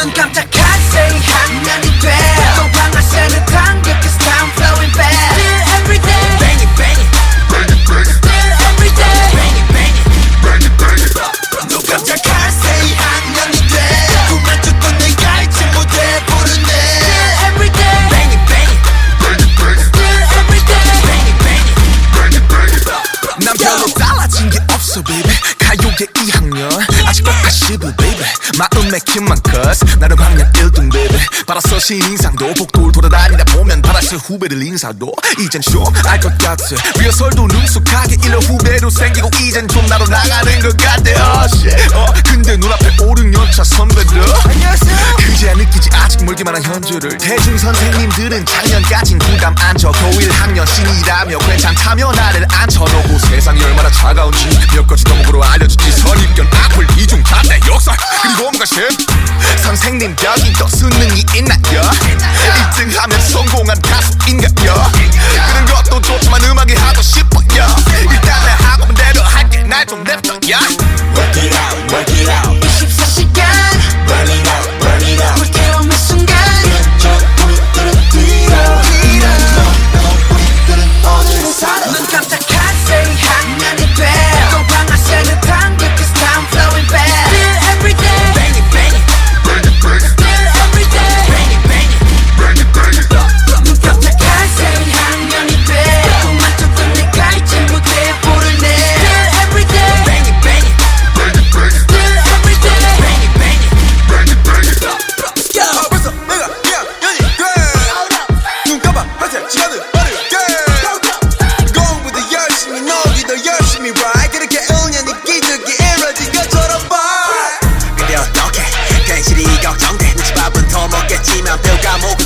깜짝한 say 학년이 돼또 방아쇠는 당겨 cause time flowing fast Still everyday bang it bang it Still everyday bang it bang it 또 깜짝한 say 학년이 돼 꿈만 쫓던 내가 알지 못해 부르네 Still everyday bang it bang it Still everyday bang it bang it 난 별로 달라진 게 없어 baby 가요계 2 마음의 키만 cause 나는 학년 1등 baby. 받았어 신인상도 복도를 돌아다니다 보면 받았을 후배들 인사도 이젠 좀 알 것 같아. 리허설도 능숙하게 일러 후배로 생기고 이젠 좀 나로 나가는 것 같아. oh shit. 어 근데 눈앞에 5, 6년차 선배들. 그제야 느끼지 아직 멀기만 한 현주를. 대중 선생님들은 작년까진 부담 안 져. 고1 학년 신이라며 괜찮다며 나를 앉혀놓고 세상이 얼마나 차가운지 몇 가지 덕목으로 알려주지. 선입견 악플 역설 그리고 뭔가 심 선생님 벽이 더 수능이 있나요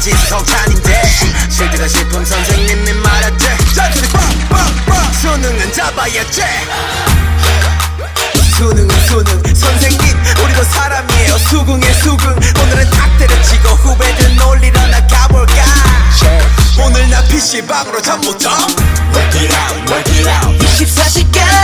과목은 지수성찬인데. 실제로 식품 선생님이 말했지 자들이 빵빵빵. 수능은 잡아야지. 수능은 수능 선생님. 우리도 사람이에요. 수긍의 수긍. 오늘은 탁 때려치고 후배들 놀리러 나가볼까? 오늘 나 PC방으로 잠못 자 Work it out work it out. 24시간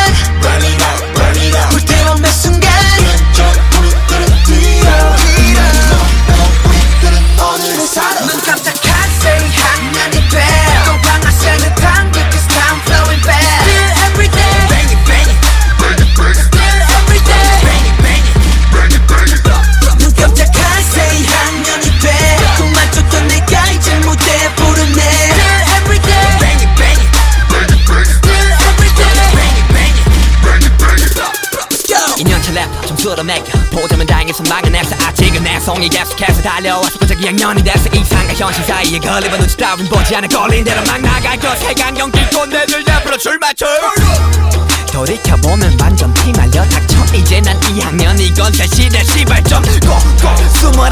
매겨 보자면 다행해서 망해냈어 아직은 내 성이 계속해서 달려와서 고작 2학년이 됐어 이상과 현실 사이에 걸리면 눈치 따윈 보지 않아 걸린 대로 막 나갈 것. 색안경 끼고 내들 옆으로 줄 맞춰 돌이켜보면 완전 피말려 닥쳐. 이제 난 2학년 이건 새 시대 시발점. 머리가 다